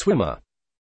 swimmer.